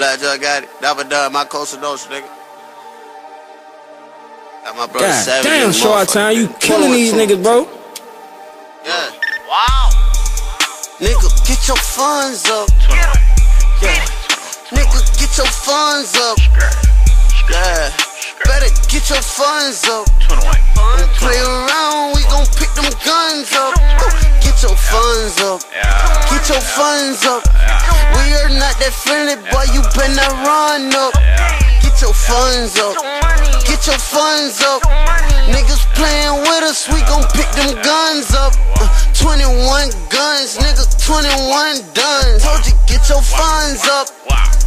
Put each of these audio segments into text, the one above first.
Black Jug got it. Dapper Dub, my Cosa Nostra, nigga. Got my brother God Savage. damn, short time, you killing these niggas, bro. Yeah. Wow. Nigga, get your funds up. Yeah. Nigga, get your funds up. Yeah. Better get your funds up. 21. Don't play around, we gon' pick them guns up. Get your funds up. Yeah. Get your funds up. We are not that friendly, boy. You better run up. Get your funds up. Get your funds up. Niggas playing with us, we gon' pick them guns up. Uh, 21 guns, nigga, 21 done. Told you, get your funds up.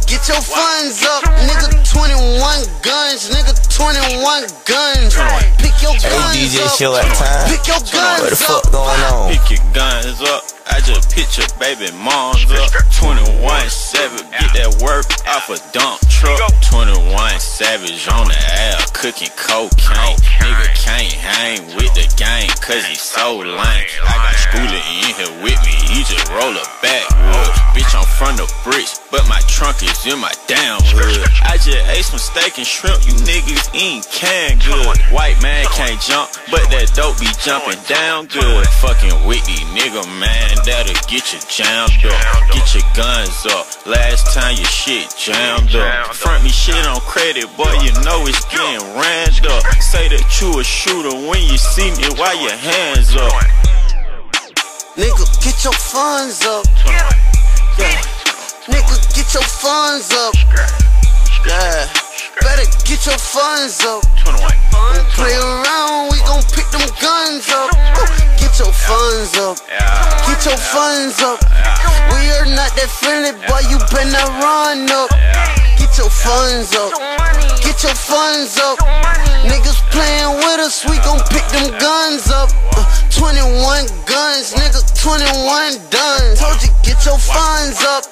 Get your funds up, nigga. 21 guns, nigga. 21 guns. Pick your guns Hey, DJ up. Chill at time. Pick your guns What the up. fuck going on? Pick your guns up. I just picture baby moms up. 21 7, get that work off a dump truck. 21 savage on the air, cooking cocaine. Nigga can't hang with the gang, cause he so lame. I got Schooler in here with me, he just roll a backwood. Bitch, I'm from the bricks, but my trunk is in my damn hood. I just ate some steak and shrimp, you niggas ain't can good. White man can't jump, but that dope be jumping down good. Fucking with these nigga, man, that'll get you jammed up. Get your guns up. Last time your shit jammed up. Front me shit on credit, boy, you know it's getting rammed up. Say that you a shooter when you see me, why your hands up? Nigga, get your funds up. Yeah. Nigga, get your funds up. Yeah. Better get your funds up. 21. Don't play around, we gon' pick them guns up. Get your funds up. Get your funds up. We are not that friendly, boy. You better run up. Get your funds up. Get your funds up. Niggas playing with us, we gon' pick them guns up. Uh, 21 guns, nigga, 21 done. Told you, get your funds up.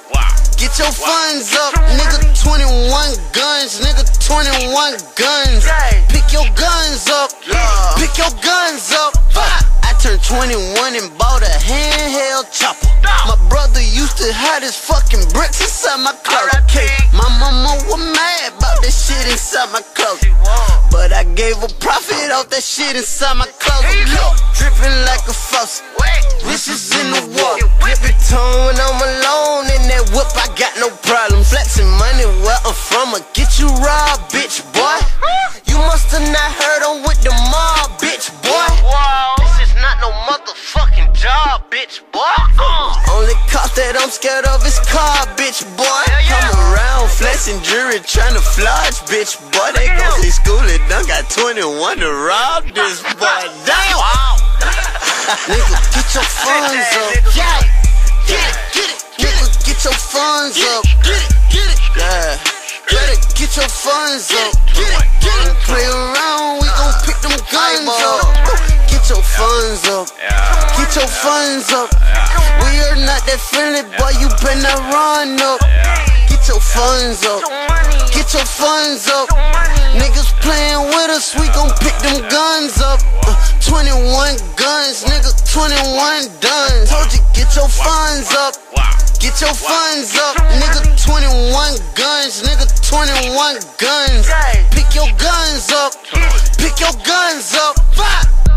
Get your funds up, nigga. 21 guns, nigga. 21 guns. Pick your guns up. Pick your guns up. I turned 21 and bought a handheld chopper. My brother used to hide his fucking bricks inside my closet. My mama was mad about that shit inside my closet. But I gave a profit off that shit inside my closet. Look, dripping like a faucet. Wishes in the water. That I'm scared of is car, bitch, boy. Yeah. Come around, flexing jury, trying to floss, bitch, boy. They go see school and done got 21 to rob this boy. Damn! Wow. Nigga, get your funds up. Yeah. Get it, get it, nigga, get your funds up. Get it, get it, yeah. Better get your funds up. Get it, get it. Play around, your funds up. We are not that friendly, boy. You better run up. Get your funds up. Get your funds up. Niggas playing with us, we gon' pick them guns up. Uh, 21 guns, nigga, 21 done. Told you, get your funds up. Get your funds up, nigga. 21 guns, nigga. 21 guns. Pick your guns up. Pick your guns up. Fuck.